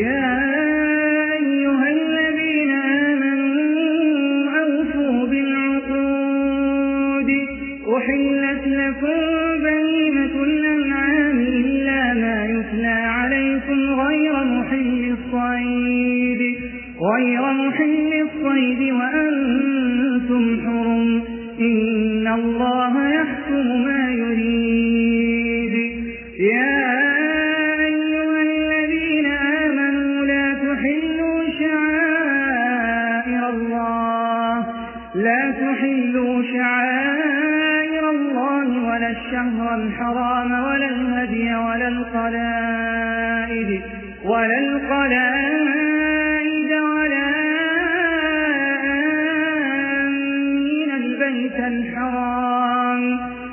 يا أيها الذين آمنوا أوفوا بالعقود. أحلت لكم إلا ما يتلى عليكم غير محل الصيد وأنتم حرم. إن الله يحكم ما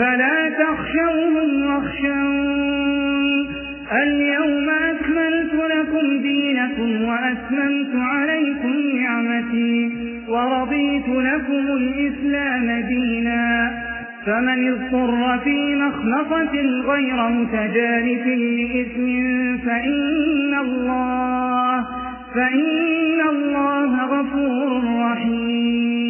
فلا تخشوهم واخشون. اليوم أكملت لكم دينكم وأتممت عليكم نعمتي ورضيت لكم الإسلام دينا. فمن اضطر في مخلصة غير متجانف لإثم فإن الله فإن الله غفور رحيم.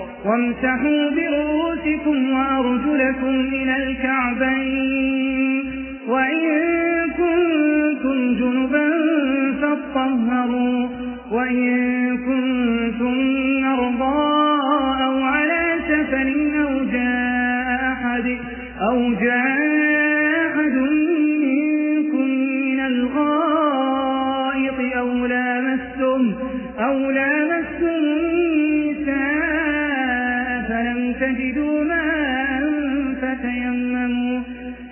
وامسحوا برؤوسكم وأرجلكم إلى الكعبين. وإن كنتم جنبا فاطهروا. وإن كنتم مرضى أو على سفر أو جاء أحد أو جاء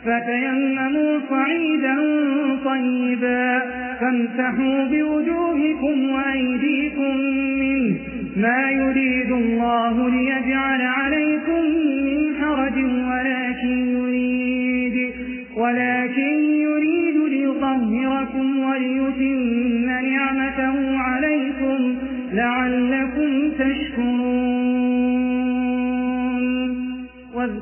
فتيمموا صعيدا طيبا فامسحوا بوجوهكم وأيديكم منه ما يريد الله ليجعل عليكم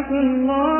واتقوا الله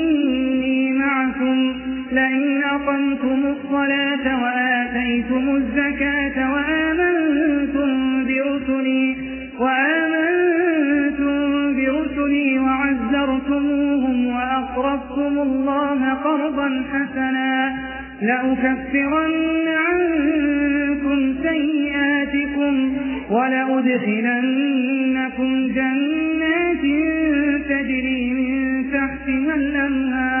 لئن أقمتم الصلاة وآتيتم الزكاة وآمنتم برسلي وآمنتم برسلي وعزرتموهم وأقرضتم الله قرضا حسنا لأكفرن عنكم سيئاتكم ولأدخلنكم جنات تجري من تحتها الأنهار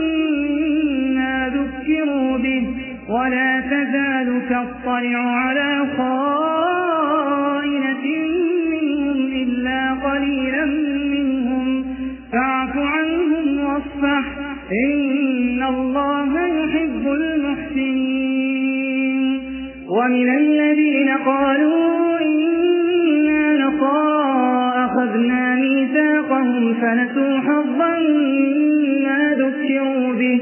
ولا تزال تطلع على خائنة منهم إلا قليلا منهم. فاعف عنهم واصفح. إن الله يحب المحسنين. ومن الذين قالوا إنا نصارى أخذنا ميثاقهم فنسوا حظا ما ذكروا به.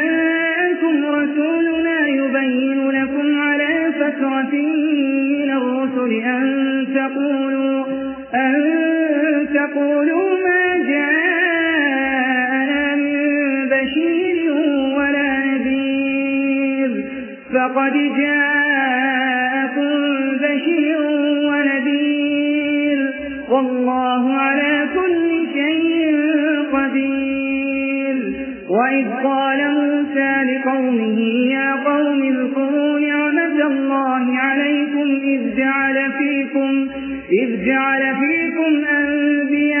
تقولوا ما جاءنا من بشير ولا نذير فقد جاءكم بشير ونذير والله على كل شيء قدير وإذ قال موسى لقومه يا قوم اذكروا نعمة الله عليكم إذ جعل فيكم, إذ جعل فيكم أنبياء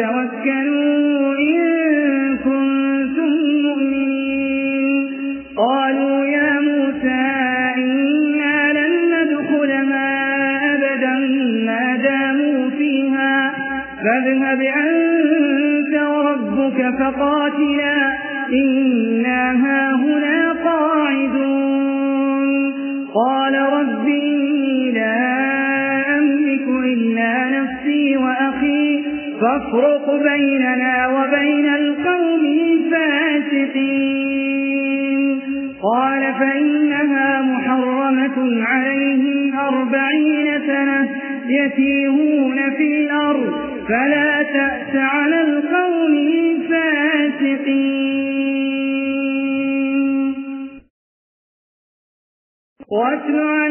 الله فتوكلوا إن كنتم مؤمنين قالوا يا موسى إنا لن ندخلها أبدا ما داموا فيها فاذهب أنت وربك فقاتلا إنا فافرق بيننا وبين القوم الفاسقين. قال فإنها محرمة عليهم أربعين سنة يتيهون في الأرض فلا تأس على القوم الفاسقين. واتل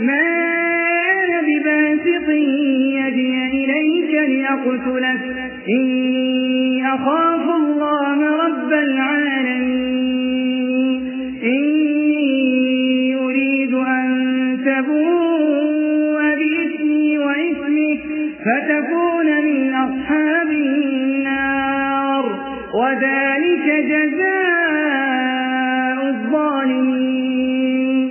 ما أنا بباسط يدي إليك لأقتلك إني أخاف الله رب العالمين إني أريد أن تبوء بإثمي وإثمك فتكون من أصحاب النار وذلك جزاء الظالمين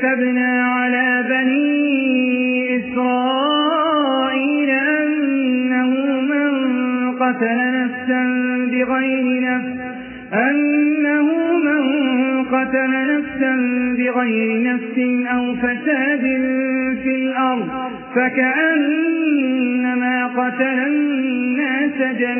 كتبنا على بني إسرائيل أنه من قتل نفسا بغير نفس أنه من قتل نفسا بغير نفس أو فساد في الأرض فكأنما قتل الناس جميعا.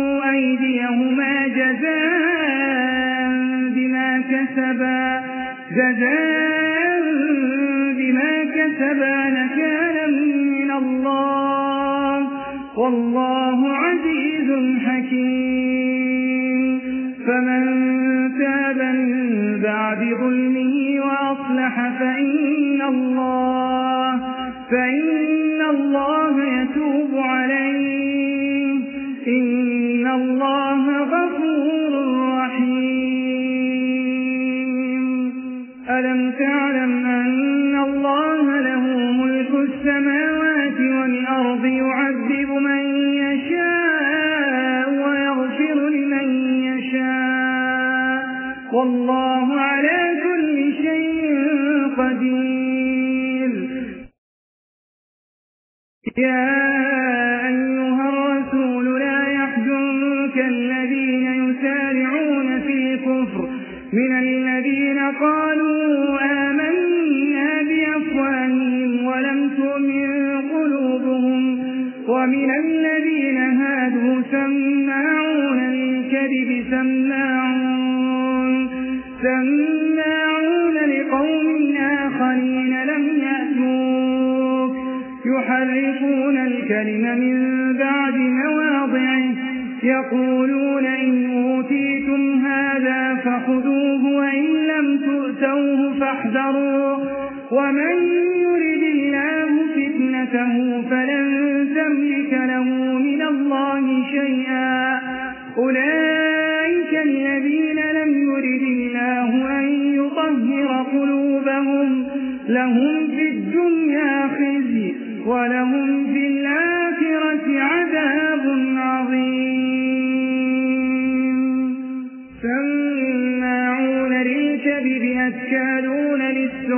أيديهما جزاء بما كسبا جزاء بما كسبا نكالا من الله. والله عزيز حكيم. فمن تاب بعد ظلمه وأصلح فإن الله فإن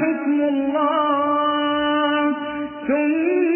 حكم الله. ثم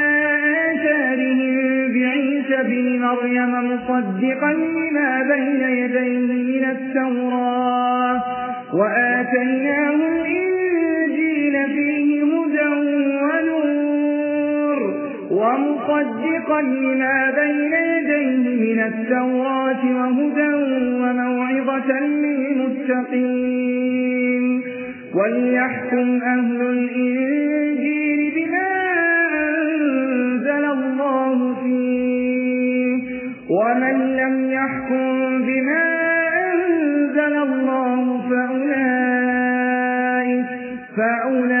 آثارهم بعيسى بن مريم مصدقا لما بين يديه من التوراة. وآتيناه الإنجيل فيه هدى ونور ومصدقا لما بين يديه من التوراة وهدى وموعظة للمتقين. وليحكم أهل الإنجيل بما الله فيه. ومن لم يحكم بما أنزل الله فأولئك فأولئك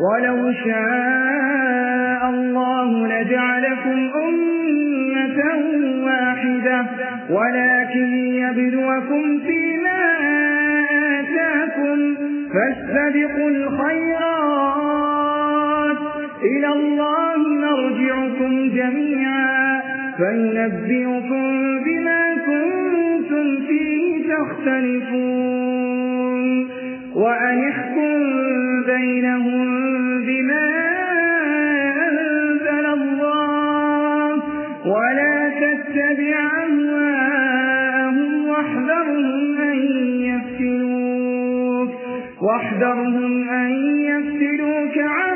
ولو شاء الله لجعلكم أمة واحدة ولكن يبلوكم فيما آتاكم فاستبقوا الخيرات. إلى الله مرجعكم جميعا فينبئكم بما كنتم فيه تختلفون. وأنحكم بينهم بما أنزل الله ولا تتبع أهواءهم واحذرهم أن يفتنوك واحذرهم أن يفتنوك عن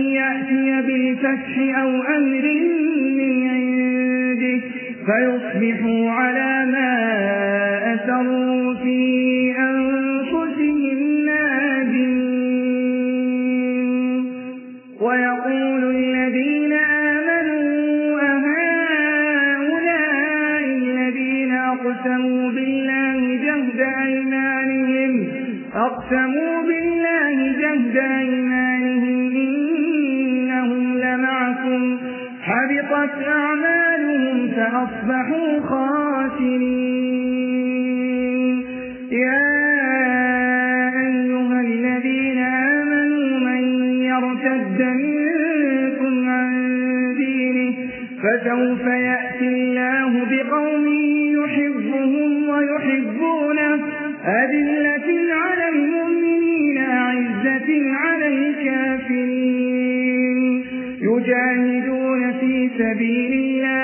بالفتح أو أمر من عنده فيصبحوا على ما أسروا يجاهدون في سبيل الله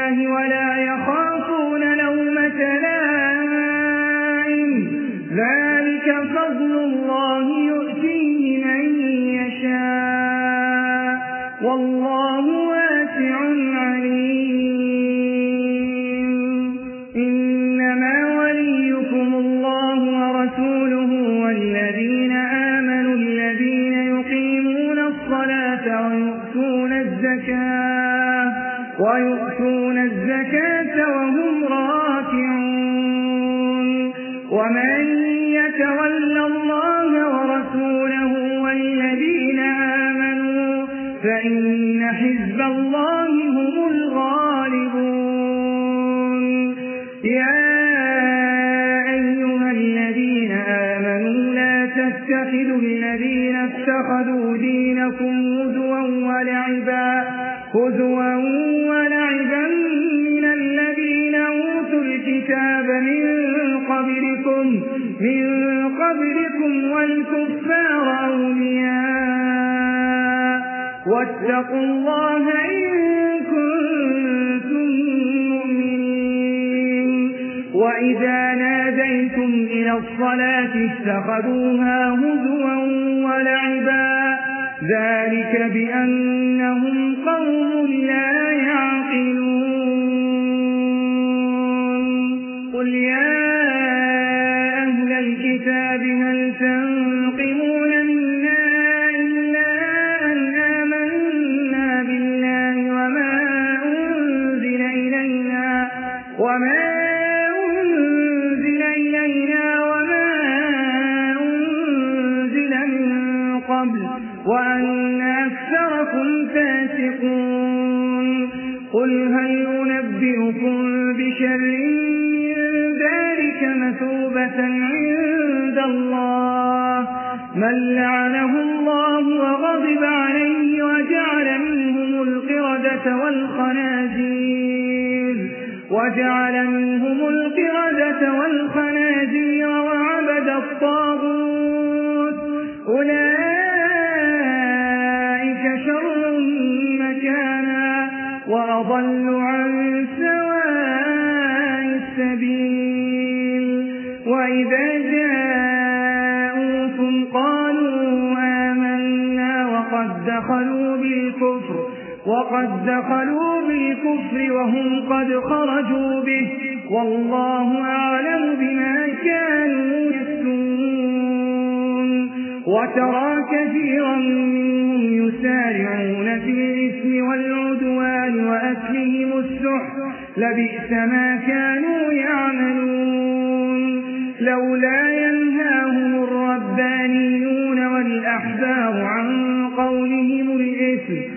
الصلاة اتخذوها هزوا ولعبا. ذلك بأنهم قوم لا يعقلون. قل يا أهل الكتاب هل تنقمون من لعنه الله وغضب عليه وجعل منهم القردة والخنازير. وجعل منهم القردة والخنازير. وقد دخلوا بالكفر وهم قد خرجوا به والله أعلم بما كانوا يكتمون وترى كثيرا منهم يسارعون في الإثم والعدوان وأكلهم السحر لبئس ما كانوا يعملون لولا ينهاهم الربانيون والأحبار عن قولهم الإثم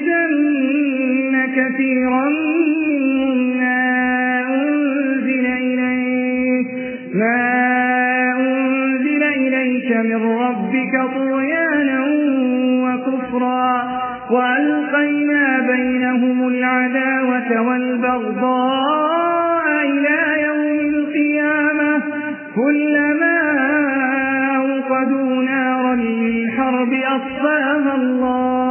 كثيرا منهم ما أنزل إليك ما أنزل إليك من ربك طغيانا وكفرا وألقينا بينهم العداوة والبغضاء إلى يوم القيامة. كلما أوقدوا نارا للحرب أطفاها الله.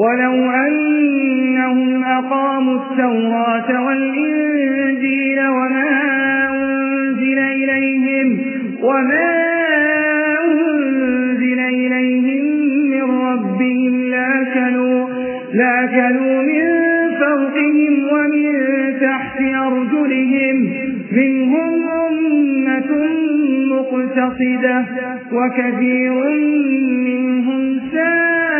ولو أنهم أقاموا التوراة والإنجيل وما أنزل إليهم وما أنزل إليهم من ربهم لاكلوا, لاكلوا من فوقهم ومن تحت أرجلهم. منهم أمة مقتصدة وكثير منهم ساء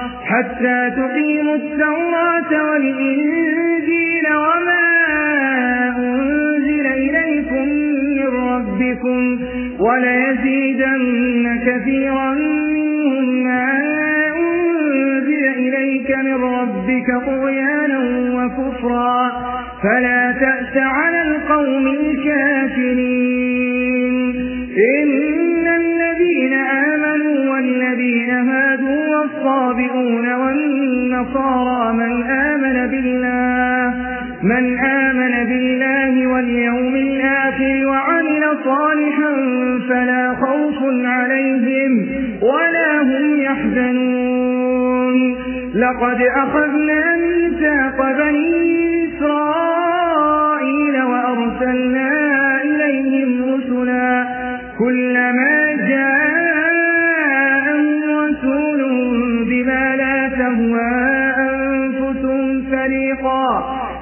حتى تقيموا التوراة والإنجيل وما أنزل إليكم من ربكم وليزيدن كثيرا منهم ما أنزل إليك من ربك طغيانا وكفرا. فلا تأس على القوم الكافرين. والذين هادوا والصابئون والنصارى من آمن بالله من آمن بالله واليوم الآخر وعمل صالحا فلا خوف عليهم ولا هم يحزنون. لقد أخذنا ميثاق بني إسرائيل وأرسلنا إليهم رسلا كلما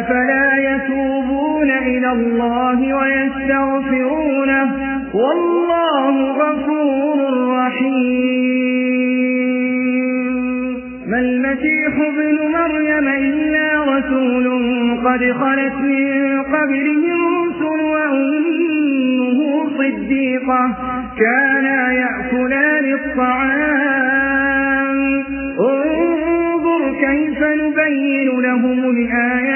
أفلا يتوبون إلى الله ويستغفرونه؟ والله غفور رحيم. ما المسيح ابن مريم إلا رسول قد خلت من قبله الرسل وأمه صديقة كانا يأكلان الطعام. انظر كيف نبين لهم الآيات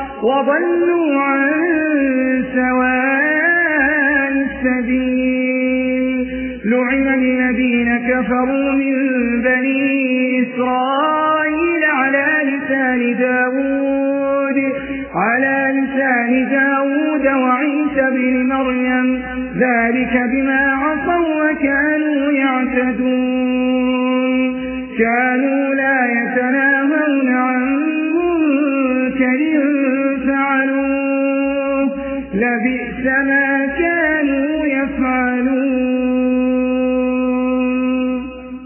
وضلوا عن سواء السبيل. لعن الذين كفروا من بني إسرائيل على لسان داود. على لسان داود وعيسى بن مريم. ذلك بما عصوا وكانوا يعتدون. كانوا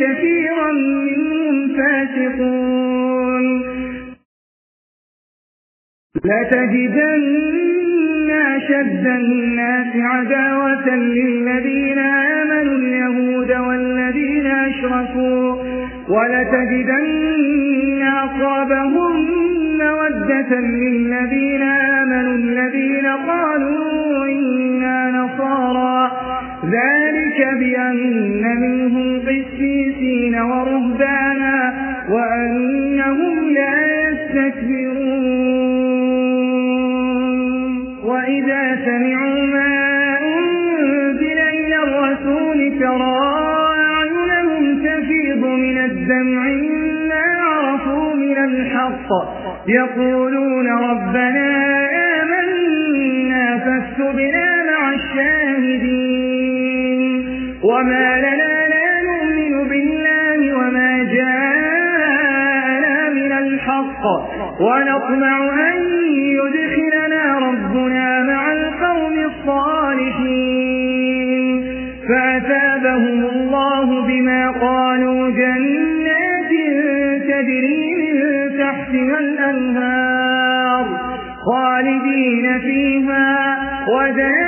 كثيرا منهم فاسقون. لتجدن أشد الناس عداوة للذين آمنوا اليهود والذين أشركوا. ولتجدن أقربهم مودة للذين آمنوا الذين قالوا إنا نصارى. ذلك بأن منهم قسيسين ورهبانا وأنهم لا يستكبرون. وإذا سمعوا ما أنزل إلى الرسول ترى أعينهم تفيض من الدمع ما عرفوا من الحق. يقولون ربنا آمنا فاكتبنا مع الشاهدين. وما لنا لا نؤمن بالله وما جاءنا من الحق ونطمع أن يدخلنا ربنا مع القوم الصالحين فأتابهم الله بما قالوا جنات تجري من تحتها الأنهار خالدين فيها وذلك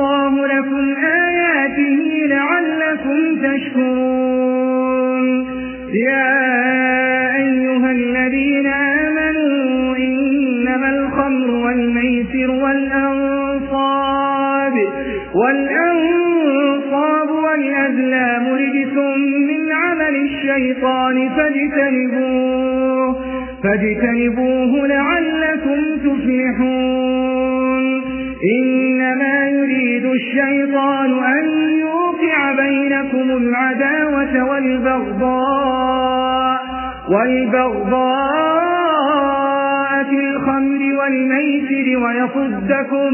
يا أيها الذين آمنوا إنما الخمر والميسر والأنصاب والأنصاب والأزلام رجس من عمل الشيطان فاجتنبوه, فاجتنبوه لعلكم تفلحون إنما يريد الشيطان أن بينكم العداوة والبغضاء والبغضاء في الخمر والميسر ويصدكم,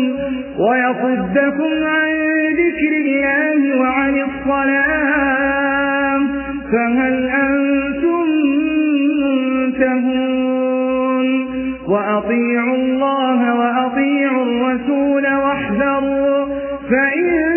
ويصدكم عن ذكر الله وعن الصلاة فهل أنتم منتهون؟ وأطيعوا الله وأطيعوا الرسول واحذروا فإن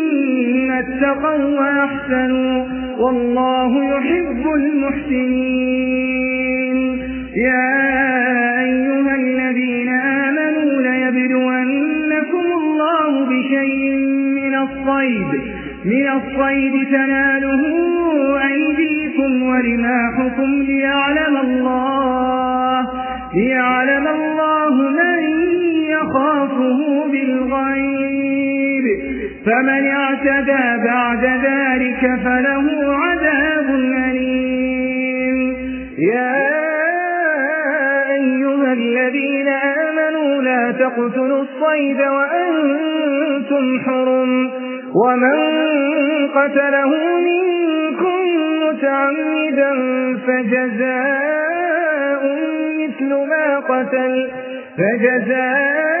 اتقوا وأحسنوا والله يحب المحسنين. يا أيها الذين آمنوا ليبلونكم الله بشيء من الصيد من الصيد تناله أيديكم ورماحكم ليعلم الله ليعلم الله من يخافه بالغيب. فمن اعتدى بعد ذلك فله عذاب أليم. يا أيها الذين آمنوا لا تقتلوا الصيد وأنتم حرم. ومن قتله منكم متعمدا فجزاء مثل ما قتل فجزاء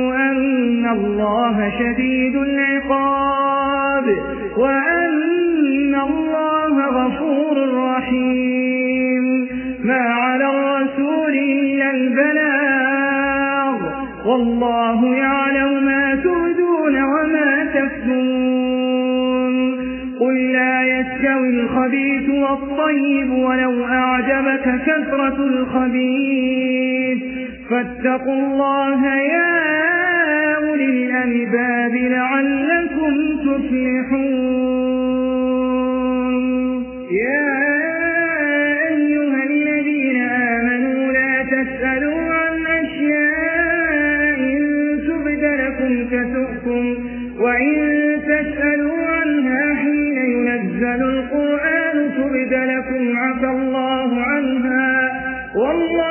الله شديد العقاب وأن الله غفور رحيم. ما على الرسول إلا البلاغ. والله يعلم ما تبدون وما تكتمون. قل لا يستوي الخبيث والطيب ولو أعجبك كثرة الخبيث. فاتقوا الله يا أولي الألباب لعلكم تفلحون. يا أيها الذين آمنوا لا تسألوا عن أشياء إن تبد لكم تسؤكم وإن تسألوا عنها حين ينزل القرآن تبد لكم عفى الله عنها. والله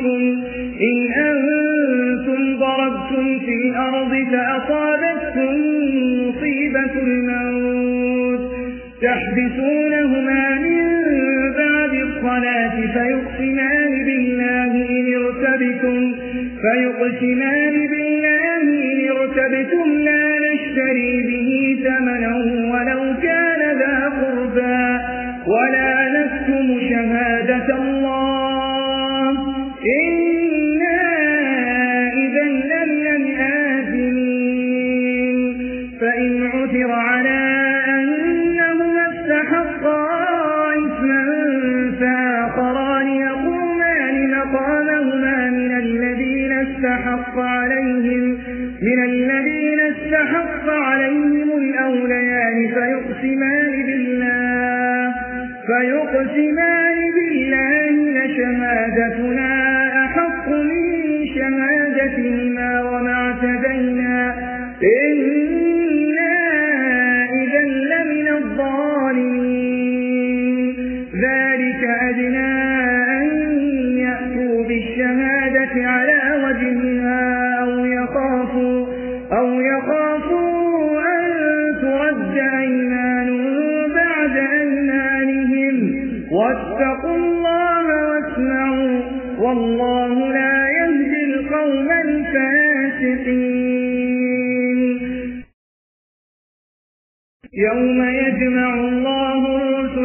غيركم إن أنتم ضربتم في الأرض فأصابتكم مصيبة الموت تحبسونهما من بعد الصلاة فيقسمان بالله إن ارتبتم فيقسمان بالله إن ارتبتم لا نشتري به ثمنا ولو كان ذا قربا ولا نكتم شهادة الله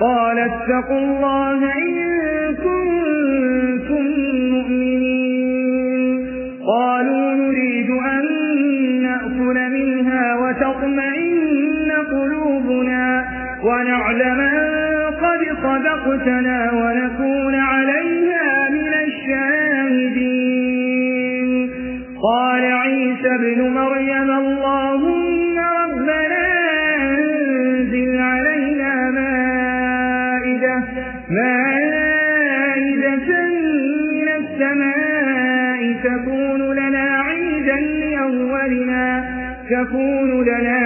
قال اتقوا الله إن كنتم مؤمنين. قالوا نريد أن نأكل منها وتطمئن قلوبنا ونعلم أن قد صدقتنا ونكون عليها من الشاهدين. قال عيسى ابن مريم اللهم تكون لنا